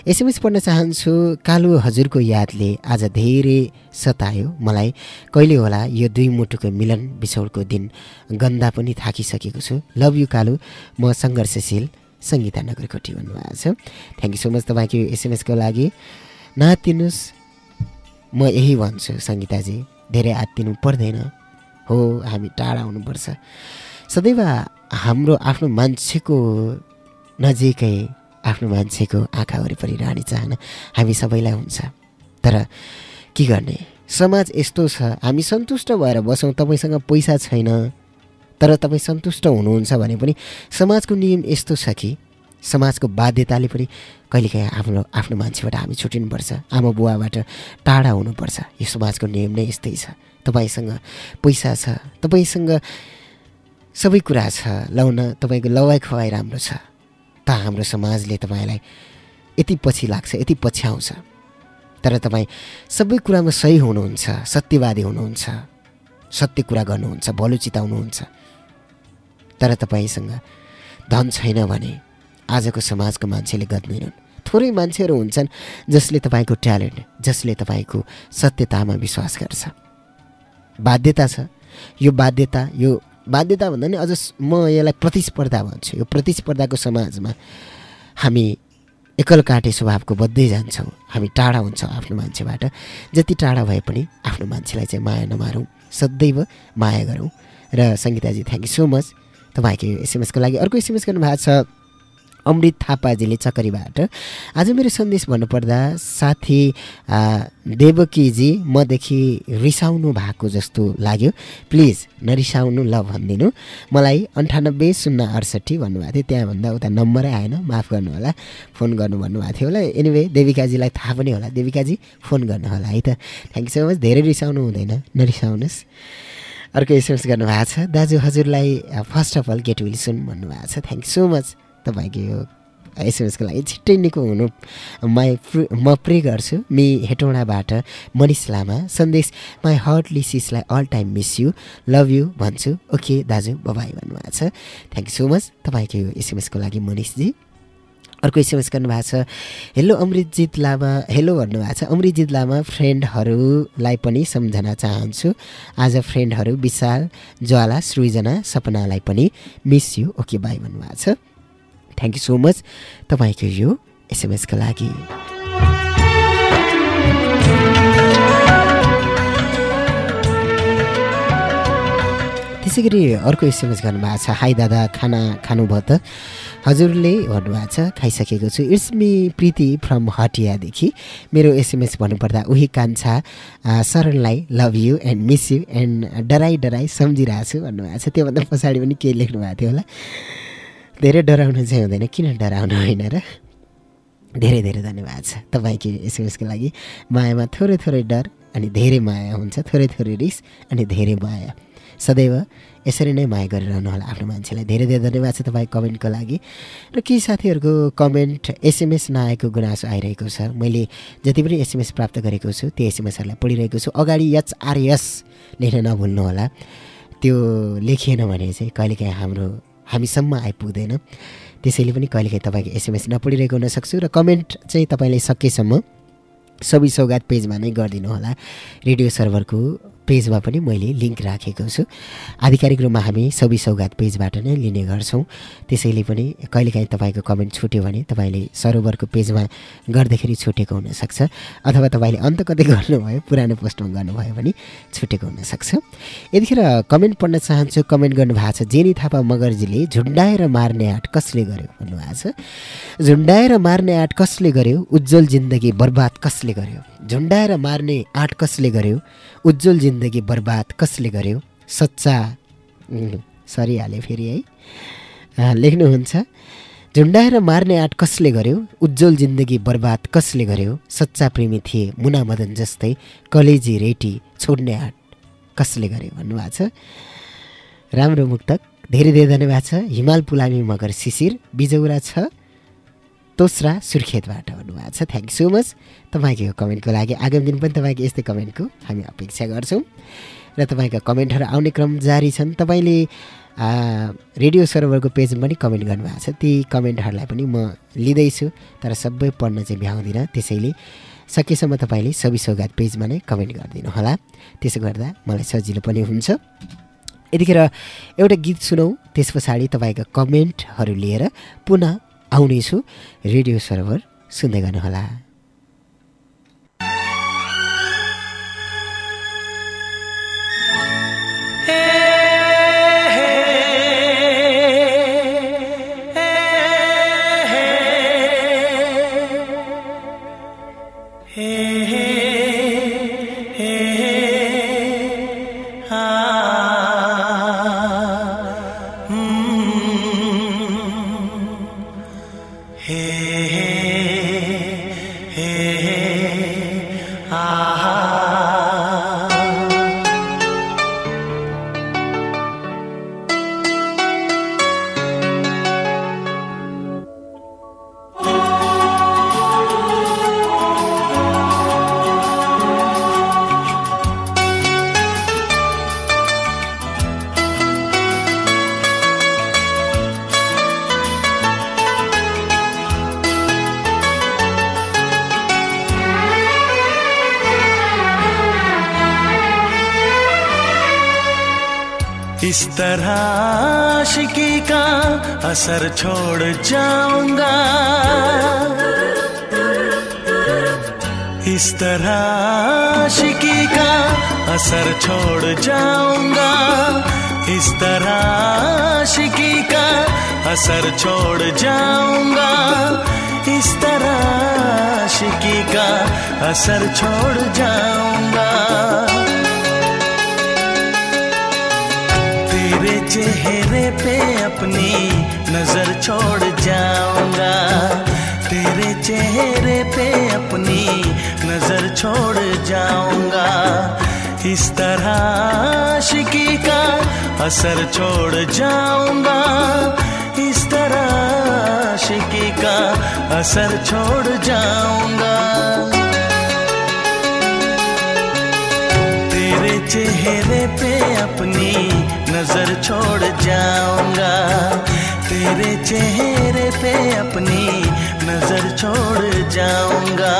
एसएमएस पढ्न चाहन्छु कालु हजुरको यादले आज धेरै सतायो मलाई। कहिले होला यो दुई मुटुको मिलन बिछौडको दिन गन्दा पनि थाकिसकेको छु। Love you Kalu. म सङ्घर्षशील सङ्गीता नगरकोटी भन्नुभएको छ। थ्याङ्क यू सो मच तपाईँको एसएमएसको लागि। नहातिनुहोस् म यही भन्छु सङ्गीताजी धेरै आत्तिनु पर्दैन। हो हामी टाढा हुनुपर्छ। सदैव हाम्रो आफ्नो मान्छेको नजिकै आफ्नो मान्छेको आँखा वरिपरि रहने चाहना। हामी सबैलाई हुन्छ। तर के गर्ने? समाज यस्तो छ। हामी सन्तुष्ट भएर बसौँ तपाईँसँग पैसा छैन। तर तपाईँ सन्तुष्ट हुनुहुन्छ भने पनि समाजको नियम यस्तो छ कि समाजको बाध्यताले पनि कहिलेकाहीँ आफ्नो आफ्नो मान्छेबाट हामी छुटिनुपर्छ। आमा बुवाबाट टाढा हुनुपर्छ। यो समाजको नियम नै यस्तै छ। तपाईँसँग पैसा छ। तपाईँसँग सबै कुरा छ। लाउन तपाईँको लवाइ खुवाइ राम्रो छ। त हाम्रो समाजले तपाईँलाई यति पछि लाग्छ यति पछ्याउँछ तर तपाईँ सबै कुरामा सही हुनुहुन्छ सत्यवादी हुनुहुन्छ सत्य कुरा गर्नुहुन्छ भलो चिताउनुहुन्छ। तर तपाईँसँग धन छैन भने आजको समाजको मान्छेले गर्दैनन् थोरै मान्छेहरू हुन्छन् जसले तपाईँको ट्यालेन्ट जसले तपाईँको सत्यतामा विश्वास गर्छ। बाध्यता छ। यो बाध्यता यो बाध्यता भन्दा नि अझ म यसलाई प्रतिस्पर्धा भन्छु। यो प्रतिस्पर्धाको समाजमा हामी एकल काटे स्वभावको बद्दै जान्छौँ। हामी टाढा हुन्छौँ आफ्नो मान्छेबाट। जति टाढा भए पनि आफ्नो मान्छेलाई चाहिँ माया नमारौँ। सदैव माया गरौँ। र सङ्गीताजी थ्याङ्क यू सो मच तपाईँको एसएमएसको लागि अर्को एसएमएस गर्नुभएको छ। अमृत थापाजीले चकरीबाट। आज मेरो सन्देश भन्नुपर्दा साथी देवकीजी मदेखि रिसाउनु भएको जस्तो लाग्यो। प्लिज नरिसाउनु ल भनिदिनु। मलाई अन्ठानब्बे शून्य अडसट्ठी भन्नुभएको थियो। त्यहाँभन्दा उता नम्बरै आएन। माफ गर्नु होला फोन गर्नु भन्नुभएको थियो होला। एनिवे देविकाजीलाई थाहा पनि होला। देविकाजी फोन गर्नु होला है त। थ्याङ्क यू सो मच धेरै रिसाउनु हुँदैन। नरिसाउनुहोस्। अर्को एसएमएस गर्नुभएको छ। दाजु हजुरलाई first of all get well soon भन्नुभएको छ। थ्याङ्क यू सो मच तपाईँको यो एसएमएसको लागि छिट्टै निको हुनु माई म प्रे गर्छु। मि हेटौँडाबाट मनिष लामा सन्देश my heart लिसिसलाई all time miss you love you भन्छु। ओके दाजु बबाई भन्नुभएको छ। थ्याङ्क यू सो मच तपाईँको यो एसएमएसको लागि मनिषजी। अर्को एसएमएस गर्नुभएको छ हेलो अमृतजित लामा। हेलो भन्नुभएको छ अमृतजित लामा फ्रेन्डहरूलाई पनि सम्झना चाहन्छु। आज फ्रेन्डहरू विशाल ज्वाला सृजना सपनालाई पनि मिस यु ओके बाई भन्नुभएको छ। थ्याङ्क यू सो मच तपाईँको यो एसएमएसको लागि। त्यसै गरी अर्को एसएमएस गर्नुभएको छ। हाई दादा खाना खानुभयो त? हजुरले भन्नुभएको छ खाइसकेको छु। इट्स मी प्रीति फ्रम हटियादेखि। मेरो एसएमएस भन्नुपर्दा उही कान्छा शरणलाई love you and miss you and डराई डराई सम्झिरहेको छु भन्नुभएको छ। त्योभन्दा पछाडि पनि केही लेख्नु भएको थियो होला। धेरै डराउनु चाहिँ हुँदैन। किन डराउनु होइन र? धेरै धेरै धन्यवाद छ तपाईँको एसएमएसको लागि। मायामा थोरै थोरै डर अनि धेरै माया हुन्छ थोरै थोरै रिस अनि धेरै माया। सदैव यसरी नै माया गरिरहनु होला आफ्नो मान्छेलाई। धेरै धेरै धन्यवाद छ तपाईँ कमेन्टको लागि। र केही साथीहरूको कमेन्ट एसएमएस नआएको गुनासो आइरहेको छ। मैले जति पनि एसएमएस प्राप्त गरेको छु त्यो एसएमएसहरूलाई पढिरहेको छु। अगाडि एचआरएस लेख्न नभुल्नु होला त्यो लेखिएन भने चाहिँ कहिलेकाहीँ हाम्रो हामीसम्म आइपुग्दैन। त्यसैले पनि कहिलेकाहीँ तपाईँको एसएमएस नपढिरहेको हुनसक्छु र कमेन्ट चाहिँ तपाईँले सकेसम्म सबै सौगात पेजमा नै गरिदिनु होला रेडियो सर्भरको पेजमा पनि मैले लिङ्क राखेको छु। आधिकारिक रूपमा हामी सबै सौगात पेजबाट नै लिने गर्छौँ। त्यसैले पनि कहिलेकाहीँ तपाईँको कमेन्ट छुट्यो भने तपाईँले सरोवरको पेजमा गर्दाखेरि छुटेको हुनसक्छ। अथवा तपाईँले अन्त कतै गर्नुभयो पुरानो पोस्टमा गर्नुभयो भने छुटेको हुनसक्छ। यतिखेर कमेन्ट पढ्न चाहन्छु कमेन्ट गर्नुभएको छ। जेनी थापा मगर्जीले झुन्डाएर मार्ने आँट कसले गर्यो भन्नुभएको छ। झुन्डाएर मार्ने आँट कसले गर्यो? उज्जवल जिन्दगी बर्बाद कसले गर्यो? झुन्डाएर मार्ने आँट कसले गर्यो? उज्जवल जिन्दगी बर्बाद कसले गर्यो? सच्चा उम्, सरिहाल्यो फेरि है। लेख्नुहुन्छ झुन्डाएर मार्ने आँट कसले गर्यो? उज्जवल जिन्दगी बर्बाद कसले गर्यो? सच्चा प्रेमी थिए मुना मदन जस्तै कलेजी रेटी छोड्ने आँट कसले गर्यो? भन्नुभएको छ। राम्रो मुक्तक धेरै धेरै धन्यवाद छ। हिमाल पुलामी मगर शिशिर बिजौरा छ। तोस्रा सुर्खेतबाट भन्नुभएको छ। थ्याङ्क सो मच तपाईँको यो कमेन्टको लागि आगामी दिन पनि तपाईँको यस्तै कमेन्टको हामी अपेक्षा गर्छौँ। र तपाईँका कमेन्टहरू आउने क्रम जारी छन्। तपाईँले रेडियो सर्भरको पेजमा पनि कमेन्ट गर्नुभएको छ। ती कमेन्टहरूलाई पनि म लिँदैछु तर सबै पढ्न चाहिँ भ्याउँदिनँ। त्यसैले सकेसम्म तपाईँले सबै सौगात पेजमा नै कमेन्ट गरिदिनु होला। त्यसो गर्दा मलाई सजिलो पनि हुन्छ। यतिखेर एउटा गीत सुनौँ। त्यस पछाडि तपाईँका कमेन्टहरू लिएर पुनः आउनेछु रेडियो सर्भर सुन्दै गर्नुहोला। असर छोड़ जाऊँगा। इस तरह आशिकी का असर छोड़ जाऊँगा। इस तरह आशिकी का असर छोड़ जाऊँगा। इस तरह आशिकी का असर छोड़ जाऊँगा। तेरे चेहरे पे अपनी नज़र छोड़ जाऊँगा। तेरे चेहरे पे अपनी नज़र छोड़ जाऊँगा। इस तरह आशिकी का असर छोड़ जाऊँगा। इस तरह आशिकी का असर छोड़ जाऊँगा। चेहरे पे अपनी नज़र छोड़ जाऊँगा। तेरे चेहरे पे अपनी नज़र छोड़ जाऊँगा।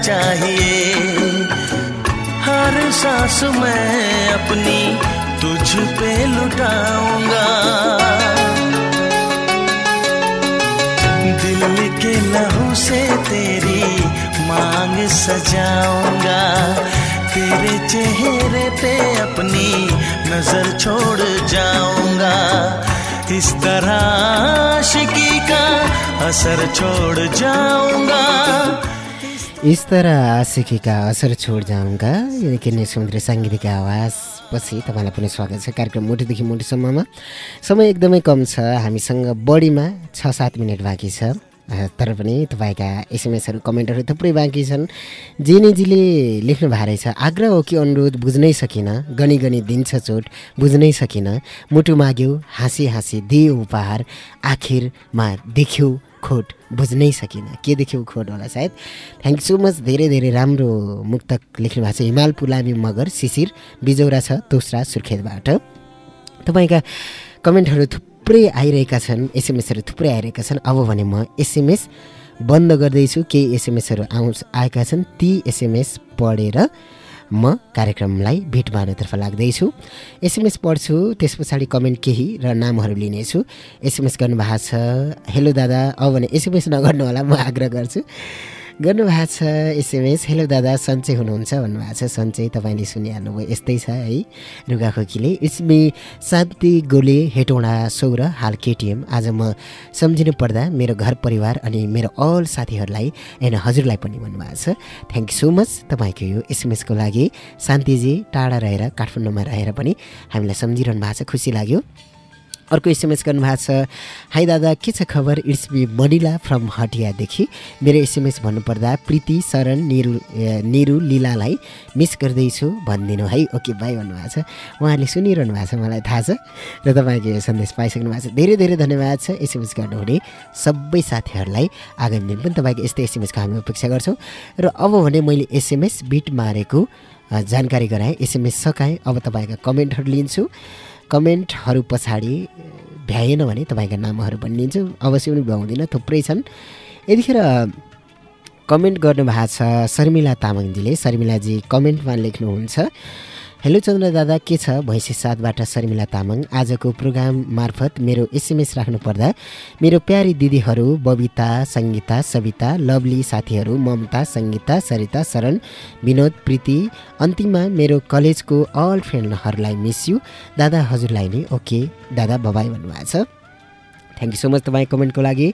चाहिए। हर सांस मैं अपनी तुझ पे लुटाऊँगा। दिल के लहू से तेरी मांग सजाऊँगा। तेरे चेहरे पे अपनी नज़र छोड़ जाऊँगा। इस तरह आशिकी का असर छोड़ जाऊँगा। इस तरह आशिकीका असर छोड जाउँगा यो निकै नै समुद्र साङ्गीतिक आवाजपछि तपाईँलाई पनि स्वागत छ कार्यक्रम मुटुदेखि मुटुसम्ममा समय एकदमै कम छ। हामीसँग बढीमा छ सात मिनट बाँकी छ। तर पनि तपाईँका एसएमएसहरू कमेन्टहरू थुप्रै बाँकी छन्। जेनीजीले लेख्नु भएको रहेछ आग्रह हो कि अनुरोध बुझ्नै सकिनँ? गनी गनी दिन्छ चोट बुझ्नै सकिनँ? मुटु माग्यो हाँसी हाँसी दियो उपहार आखिरमा देख्यो खोट बुझ्नै सकिनँ। के देख्यौ खोट होला सायद? थ्याङ्क सो मच धेरै धेरै राम्रो मुक्तक लेख्नु भएको छ हिमाल पुलामी मगर शिशिर बिजौरा छ दोस्रा सुर्खेतबाट। तपाईँका कमेन्टहरू थुप्रै आइरहेका छन् एसएमएसहरू थुप्रै आइरहेका छन्। अब भने म एसएमएस बन्द गर्दैछु केही एसएमएसहरू आउँछ आएका छन् ती एसएमएस पढेर म कार्यक्रमलाई भेट मार्नतर्फ लाग्दैछु। एसएमएस पढ्छु त्यस पछाडि कमेन्ट केही र नामहरू लिनेछु। एसएमएस गर्नुभएको छ। हेलो दादा अब भने एसएमएस नगर्नु होला म आग्रह गर्छु। गर्नुभएको छ एसएमएस हेलो दादा सन्चै हुनुहुन्छ भन्नुभएको छ। सन्चै तपाईँले सुनिहाल्नुभयो यस्तै छ है। रुगाखोकीले इट्स मी शान्ति गोले हेटौँडा सौर हाल केटिएम। आज म सम्झिनु पर्दा मेरो घर परिवार अनि मेरो अल साथीहरूलाई एन्ड हजुरलाई पनि भन्नुभएको छ। थ्याङ्क यू सो मच तपाईँको यो एसएमएसको लागि। शान्तिजी टाढा रहेर काठमाडौँमा रहेर पनि हामीलाई सम्झिरहनु भएको छ। खुसी लाग्यो। अर्को एसएमएस गर्नुभएको छ। हाई दादा के छ खबर? इट्स बी मनिला फ्रम हटियादेखि। मेरो एसएमएस भन्नुपर्दा प्रीति शरण निरु निरु लीलालाई मिस गर्दैछु भनिदिनु है। ओके बाई भन्नुभएको छ। उहाँले सुनिरहनु भएको छ मलाई थाहा छ र तपाईँको यो सन्देश पाइसक्नु भएको छ। धेरै धेरै धन्यवाद छ एसएमएस गर्नुहुने सबै साथीहरूलाई। आगामी दिन पनि तपाईँको यस्तै एसएमएसको हामी अपेक्षा गर्छौँ। र अब भने मैले एसएमएस बिट मारेको जानकारी गराएँ। एसएमएस सकाएँ अब तपाईँका कमेन्टहरू लिन्छु। कमेन्टहरू पछाडि भ्याएन भने तपाईँका नामहरू भनिदिन्छु। अवश्य पनि भ्याउँदिनँ थुप्रै छन्। यतिखेर कमेन्ट गर्नुभएको छ शर्मिला तामाङजीले। शर्मिलाजी कमेन्टमा लेख्नुहुन्छ हेलो चन्द्र दादा के छ? भैँसी साथबाट शर्मिला तामाङ। आजको प्रोग्राम मार्फत मेरो एसएमएस राख्नुपर्दा मेरो प्यारी दिदीहरू बबिता सङ्गीता सविता लभली साथीहरू ममता सङ्गीता सरिता शरण विनोद प्रीति अन्तिममा मेरो कलेजको अल फ्रेन्डहरूलाई मिस यु। दादा हजुरलाई नै ओके। दादा बबाई भन्नुभएको छ। थ्याङ्क यू सो मच तपाईँ कमेन्टको लागि।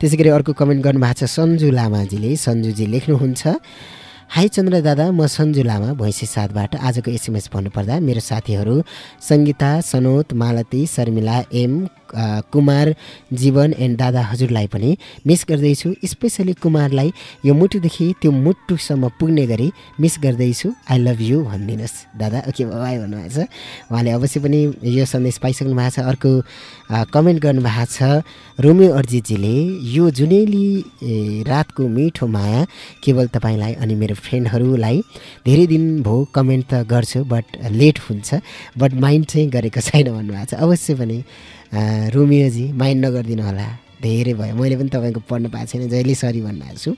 त्यसै गरी अर्को कमेन्ट गर्नुभएको छ सन्जु लामाजीले। सन्जुजी लेख्नुहुन्छ। हाई चन्द्र दादा म सन्जु लामा भैँसी साथबाट आजको एसएमएस भन्नुपर्दा मेरो साथीहरू सङ्गीता सनोत मालती शर्मिला एम कुमार जीवन एन्ड दादा हजुरलाई पनि मिस गर्दैछु। स्पेसली कुमारलाई यो मुटुदेखि त्यो मुटुसम्म पुग्ने गरी मिस गर्दैछु। आई लभ यु भनिदिनुहोस्। दादा ओके बाई भन्नुभएको छ। उहाँले अवश्य पनि यो सन्देश पाइसक्नु भएको छ। अर्को कमेन्ट गर्नुभएको छ रोमियो अर्जितजीले यो जुनेली रातको मिठो माया केवल तपाईँलाई अनि मेरो फ्रेन्डहरूलाई धेरै दिन भयो कमेन्ट त गर्छु बट लेट हुन्छ बट माइन्ड चाहिँ गरेको छैन भन्नुभएको छ। अवश्य पनि रोमियोजी माइन्ड नगरिदिनु होला। धेरै भयो। मैले पनि तपाईँको पढ्न पाएको छैन जहिले सरी भन्नुभएको छु।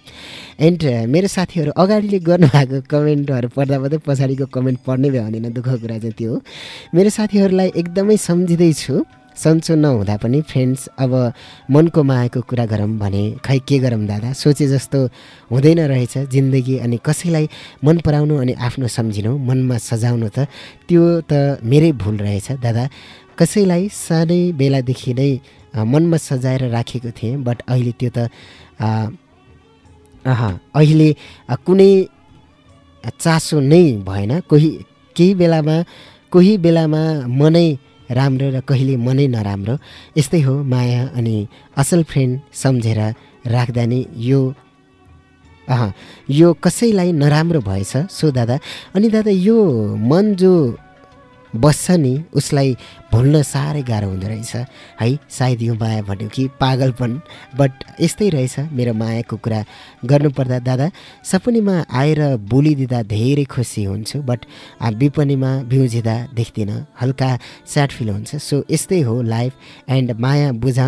एन्ड मेरो साथीहरू अगाडिले गर्नुभएको कमेन्टहरू पढ्दा मात्रै पछाडिको कमेन्ट पढ्नै भ्याउँदिनँ दुःखको कुरा चाहिँ त्यो मेरो साथीहरूलाई एकदमै सम्झिँदैछु। सन्चो नहुँदा पनि फ्रेन्ड्स अब मनको मायाको कुरा गरौँ भने खै के गरौँ दादा? सोचे जस्तो हुँदैन रहेछ जिन्दगी अनि कसैलाई मन पराउनु अनि आफ्नो सम्झिनु मनमा सजाउनु त त्यो त मेरै भुल रहेछ। दादा कसैलाई सानै बेलादेखि नै मनमा सजाएर राखेको थिएँ बट अहिले त्यो त अहिले कुनै चासो नै भएन। कोही केही बेलामा कोही बेलामा मनै राम्रो र कहिले मनै नराम्रो। यस्तै हो माया अनि असल फ्रेन्ड सम्झेर राख्दा नि यो अह यो कसैलाई नराम्रो भएछ? सो दादा अनि दादा यो मन जो बस्छ नि उसलाई भुल्न साह्रै गाह्रो हुँदो रहेछ। है सायद यो माया भन्यो कि पागलपन बट यस्तै रहेछ मेरो मायाको कुरा गर्नुपर्दा। दादा सपनीमा आएर बोलिदिँदा धेरै खुसी हुन्छु बट विपनीमा बिउजिँदा देख्दिनँ हल्का स्याड फिल हुन्छ। सो यस्तै हो लाइफ एन्ड माया बुझा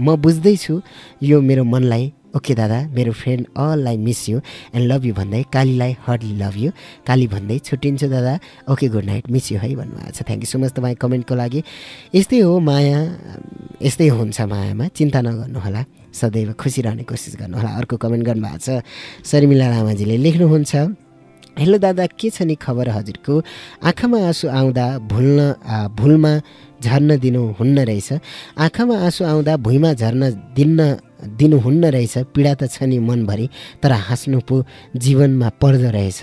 म बुझ्दैछु यो मेरो मनलाई ओके दादा मेरो friend अललाई miss you and love you भन्दै कालीलाई हार्डली लभ यु काली भन्दै छुट्टिन्छु दादा। Okay good night miss you है भन्नुभएको छ। थ्याङ्क यू सो मच तपाईँ कमेन्टको लागि। यस्तै हो माया यस्तै हुन्छ मायामा। चिन्ता नगर्नुहोला। सदैव खुसी रहने कोसिस गर्नुहोला। अर्को कमेन्ट गर्नुभएको छ शर्मिला लामाजीले लेख्नुहुन्छ हेलो दादा के छ नि खबर हजुरको? आँखामा आँसु आउँदा भुल्न भुलमा झर्न दिनु हुन्न रहेछ। आँखामा आँसु आउँदा भुइँमा झर्न दिन्न दिनुहुन्न रहेछ। पीडा त छ नि मनभरि तर हाँस्नु पो जीवनमा पर्दो रहेछ।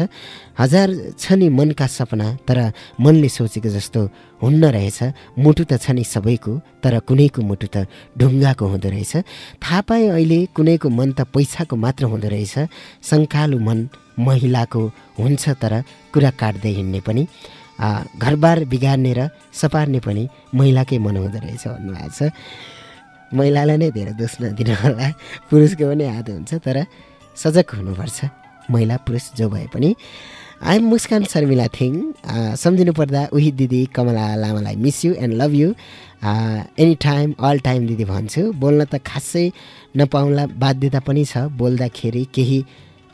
हजार छ नि मनका सपना तर मनले सोचेको जस्तो हुन्न रहेछ। मुटु त छ नि सबैको तर कुनैको मुटु त ढुङ्गाको हुँदो रहेछ। थाहा पाएँ अहिले कुनैको मन त पैसाको मात्र हुँदो रहेछ। सङ्कालु मन महिलाको हुन्छ तर कुरा काट्दै हिँड्ने पनि। घरबार बिगार्ने र सपार्ने पनि महिलाकै मन हुँदो रहेछ भन्नुभएको छ। महिलालाई नै धेरै दोष नदिनु होला। पुरुषको पनि हात हुन्छ तर सजग हुनुपर्छ। महिला पुरुष जो भए पनि। आइएम मुस्कान शर्मिला थिङ सम्झिनु पर्दा उही दिदी कमला लामालाई miss you and love you any time all time दिदी भन्छु। बोल्न त खासै नपाउला बाध्यता पनि छ। बोल्दाखेरि केही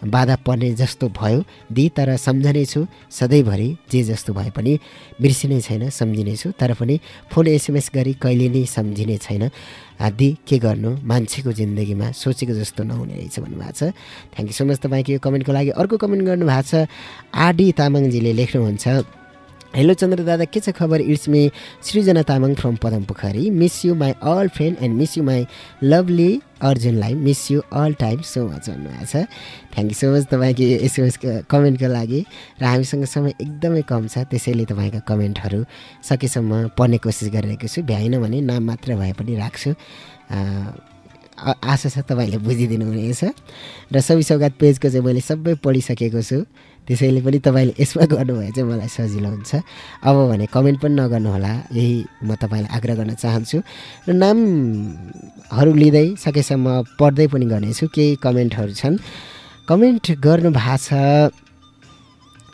बाधा पर्ने जस्तो भयो। दि तर सम्झने छु सधैँभरि जे जस्तो भए पनि बिर्सिने छैन सम्झिने छु तर पनि फोन एसएमएस गरी कहिले नै सम्झिने छैन। दि के गर्नु? मान्छेको जिन्दगीमा सोचेको जस्तो नहुने रहेछ भन्नुभएको छ। थ्याङ्क यू सो मच तपाईँको यो कमेन्टको लागि। अर्को कमेन्ट गर्नुभएको छ आरडी तामाङजीले लेख्नुहुन्छ। हेलो चन्द्र दादा के छ खबर? It's me Srijana Tamang from Padam Pokhari miss you my all friend and miss you my lovely अर्जुनलाई miss you all time so much भन्नुभएको छ। थ्याङ्क यू सो मच तपाईँको यो एसएमएसको कमेन्टको लागि। र हामीसँग समय एकदमै कम छ त्यसैले तपाईँका कमेन्टहरू सकेसम्म पढ्ने कोसिस गरिरहेको छु। भ्याइन भने नाम मात्र भए पनि राख्छु। आशा छ तपाईँले बुझिदिनु हुनेछ र सबै सौगात पेजको चाहिँ मैले सबै पढिसकेको छु। त्यसैले पनि तपाईँले यसमा गर्नुभयो चाहिँ मलाई सजिलो हुन्छ। अब भने कमेन्ट पनि नगर्नुहोला यही म तपाईँलाई आग्रह गर्न चाहन्छु। र नामहरू लिँदै सकेसम्म पढ्दै पनि गर्नेछु केही कमेन्टहरू छन्। कमेन्ट गर्नुभएको छ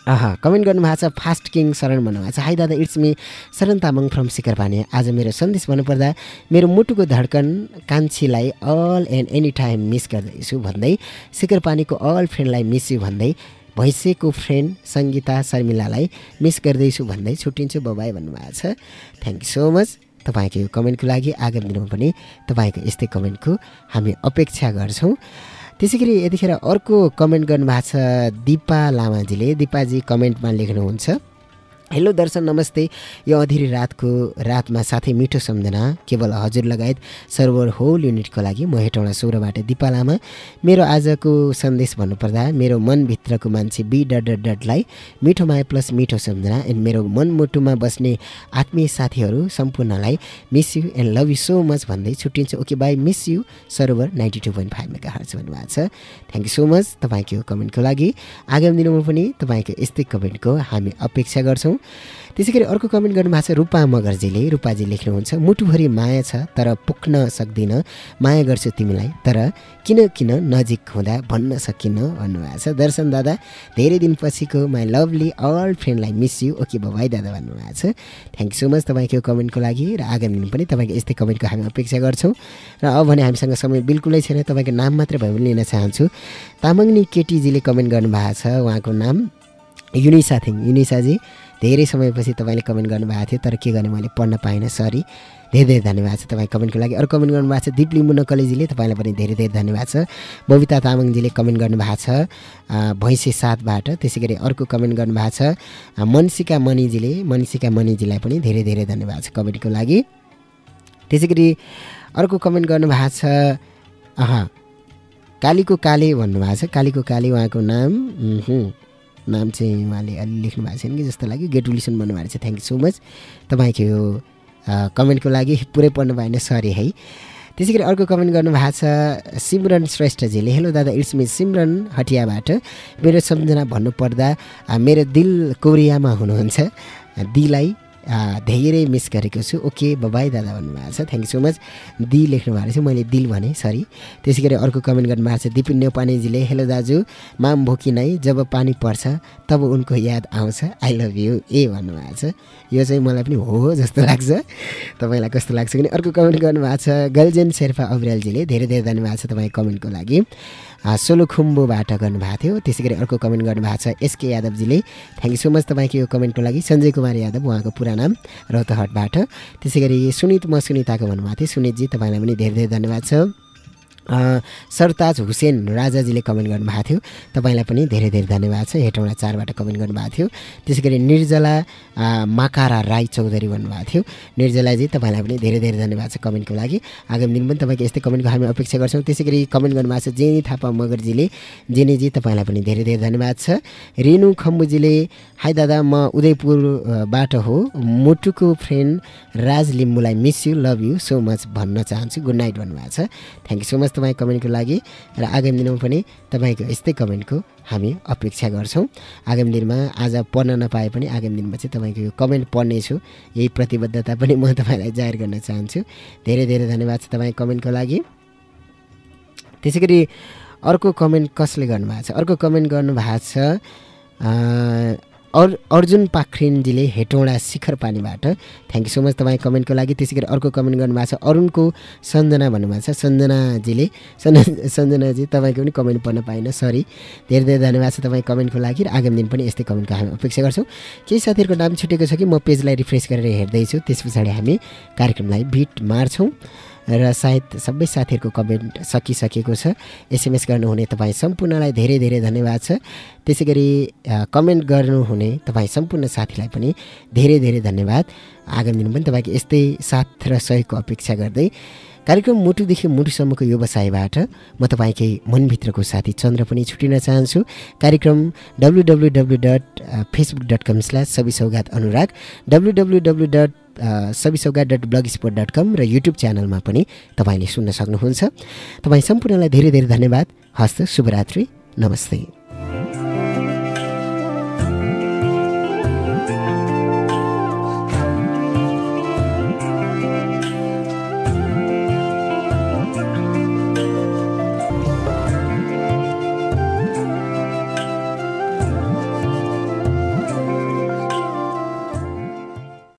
अह कमेन्ट गर्नुभएको छ फास्ट किङ शरण भन्नुभएको छ। हाई दादा it's me Sharan Tamang from Shikhar Pani आज मेरो सन्देश भन्नुपर्दा मेरो मुटुको धड्कन कान्छीलाई all and any time miss गर्दैछु भन्दै शिखर पानीको अल फ्रेन्डलाई मिस यु भन्दै भैँसेको फ्रेन्ड सङ्गीता शर्मिलालाई मिस गर्दैछु भन्दै छुट्टिन्छु बबाई भन्नुभएको छ। थ्याङ्क यू सो मच तपाईँको यो कमेन्टको लागि आगामी दिनमा पनि तपाईँको यस्तै कमेन्टको हामी अपेक्षा गर्छौँ। त्यसै गरी यतिखेर अर्को कमेन्ट गर्नुभएको छ दिपा लामाजीले। दिपाजी कमेन्टमा लेख्नुहुन्छ। हेलो दर्शन नमस्ते। यो अधेरी रातको रातमा साथै मिठो सम्झना केवल हजुर लगायत सर्भर होल युनिटको लागि म हेटौँडा सौरबाट दिपा लामा। मेरो आजको सन्देश भन्नुपर्दा मेरो मनभित्रको मान्छे बी डट डट डटलाई मिठो माया प्लस मिठो सम्झना एन्ड मेरो मनमुटुमा बस्ने आत्मीय साथीहरू सम्पूर्णलाई miss you and love you so much भन्दै छुट्टिन्छ। Okay bye miss you Server ninety two point five megahertz भन्नुभएको छ। थ्याङ्क यू सो मच तपाईँको कमेन्टको लागि। आगामी दिनमा पनि तपाईँको यस्तै कमेन्टको हामी अपेक्षा गर्छौँ। त्यसै गरी अर्को कमेन्ट गर्नुभएको छ रूपा मगर्जीले। रूपाजी लेख्नुहुन्छ मुटुभरि माया छ तर पुग्न सक्दिनँ। माया गर्छु तिमीलाई तर किन किन नजिक हुँदा भन्न सकिनँ? भन्नुभएको छ। दर्शन दादा धेरै दिनपछिको माई लभली अल फ्रेन्डलाई मिस यु ओके भाइ दादा भन्नुभएको छ। थ्याङ्क यू सो मच तपाईँको कमेन्टको लागि र आगामी दिन पनि तपाईँको यस्तै कमेन्टको हामी अपेक्षा गर्छौँ। र अब भने हामीसँग समय बिल्कुलै छैन तपाईँको नाम मात्रै भए पनि लिन चाहन्छु। तामाङनी केटीजीले कमेन्ट गर्नुभएको छ उहाँको नाम युनिसा थिङ। युनिसाजी धेरै समयपछि तपाईँले कमेन्ट गर्नुभएको थियो तर के गर्ने मैले पढ्न पाइनँ सरी। धेरै धेरै धन्यवाद छ तपाईँ कमेन्टको लागि। अरू कमेन्ट गर्नुभएको छ दिप लिम्बु नकलेजीले तपाईँलाई पनि धेरै धेरै धन्यवाद छ। बबिता तामाङजीले कमेन्ट गर्नुभएको छ भैँसे साथबाट। त्यसै गरी अर्को कमेन्ट गर्नुभएको छ मनसिका मणिजीले मनसिका मणिजीलाई पनि धेरै धेरै धन्यवाद छ कमेन्टको लागि। त्यसै गरी अर्को कमेन्ट गर्नुभएको छ अह कालीको काले भन्नुभएको छ। कालीको काले उहाँको नाम नाम चाहिँ उहाँले अलि लेख्नु भएको छैन कि जस्तो लाग्यो। गेट उलिसन भन्नुभएको छ थ्याङ्क यू सो मच तपाईँको यो कमेन्टको लागि पुरै पढ्नु भएन। सरी है। त्यसै गरी अर्को कमेन्ट गर्नुभएको छ सिमरन श्रेष्ठजीले। हेलो दादा इट्स मी सिमरन हटियाबाट। मेरो सम्झना भन्नुपर्दा मेरो दिल कोरियामा हुनुहुन्छ। दिलाई धेरै मिस गरेको छु। ओके बबाई दादा भन्नुभएको छ। थ्याङ्क यू सो मच दि लेख्नु भएको छ मैले दिल भने सरी त्यसै गरी अर्को कमेन्ट गर्नुभएको छ। दिपिन नेपानेजीले हेलो दाजु माम भोकी नै जब पानी पर्छ तब उनको याद आउँछ। आई लभ यु ए भन्नुभएको छ। यो चाहिँ मलाई पनि हो जस्तो लाग्छ। तपाईँलाई कस्तो लाग्छ भने अर्को कमेन्ट गर्नुभएको छ। गलजेन शेर्पा अब्रालजीले धेरै धेरै धन्यवाद छ तपाईँ कमेन्टको लागि। सोलुखुम्बुबाट गर्नुभएको थियो। त्यसै गरी अर्को कमेन्ट गर्नुभएको छ एसके यादवजीले। थ्याङ्क यू सो मच तपाईँको यो कमेन्टको लागि। सञ्जय कुमार यादव उहाँको पुरा नाम रौतहटबाट। त्यसै गरी सुनित म सुनिताको भन्नुभएको थियो। सुनितजी तपाईँलाई पनि धेरै धेरै धन्यवाद छ। सरताज हुसेन राजाजीले कमेन्ट गर्नुभएको थियो। तपाईँलाई पनि धेरै धेरै धन्यवाद छ। हेटौँडा चारबाट कमेन्ट गर्नुभएको थियो। त्यसै गरी निर्जला माकारा राई चौधरी भन्नुभएको थियो। निर्जलाजी तपाईँलाई पनि धेरै धेरै धन्यवाद छ कमेन्टको लागि। आगामी दिन पनि तपाईँको यस्तै कमेन्टको हामी अपेक्षा गर्छौँ। त्यसै गरी कमेन्ट गर्नुभएको छ जेनी थापा मगरजीले। जेनीजी तपाईँलाई पनि धेरै धेरै धन्यवाद छ। रेणु खम्बुजीले हाई दादा म उदयपुरबाट हो। मुटुको friend Raj लिम्बूलाई miss you love you so much भन्न चाहन्छु। गुड नाइट भन्नुभएको छ। थ्याङ्क यू सो मच तपाईँ कमेन्टको लागि र आगामी दिनमा पनि तपाईँको यस्तै कमेन्टको हामी अपेक्षा गर्छौँ। आगामी दिनमा आज पढ्न नपाए पनि आगामी दिनमा चाहिँ तपाईँको यो कमेन्ट पढ्नेछु। यही प्रतिबद्धता पनि म तपाईँलाई जाहेर गर्न चाहन्छु। धेरै धेरै धन्यवाद छ तपाईँ कमेन्टको लागि। त्यसै गरी अर्को कमेन्ट कसले गर्नुभएको छ? अर्को कमेन्ट गर्नुभएको छ अर अर्जुन पाखरिनजीले हेटौँडा शिखर पानीबाट। थ्याङ्क यू सो मच तपाईँ कमेन्टको लागि। त्यसै गरी अर्को कमेन्ट गर्नुभएको छ अरुणको सञ्जना भन्नुभएको छ। सञ्जनाजीले सञ्जना सञ्जनाजी तपाईँको पनि कमेन्ट पढ्न पाइनँ सरी धेरै धेरै धन्यवाद छ तपाईँ कमेन्टको लागि र आगामी दिन पनि यस्तै कमेन्टको हामी अपेक्षा गर्छौँ। केही साथीहरूको नाम छुटेको छ कि म पेजलाई रिफ्रेस गरेर हेर्दैछु। त्यस पछाडि हामी कार्यक्रमलाई भिट मार्छौँ। र सायद सबै साथीहरूको कमेन्ट सकिसकेको छ। एसएमएस गर्नुहुने तपाईँ सम्पूर्णलाई धेरै धेरै धन्यवाद छ। त्यसै गरी कमेन्ट गर्नुहुने तपाईँ सम्पूर्ण साथीलाई पनि धेरै धेरै धन्यवाद। आगामी दिन पनि तपाईँको यस्तै साथ र सहयोगको अपेक्षा गर्दै कार्यक्रम मुटुदेखि मुटुसम्मको व्यवसायबाट म तपाईँकै मनभित्रको साथी चन्द्र पनि छुटिन चाहन्छु। कार्यक्रम W W W dot Facebook dot com slash सबै सौगात Anurag W W W dot सबै सौगात dot blogspot dot com र युट्युब च्यानलमा पनि तपाईँले सुन्न सक्नुहुन्छ। तपाईँ सम्पूर्णलाई धेरै धेरै धन्यवाद। हस्त शुभरात्रि। नमस्ते।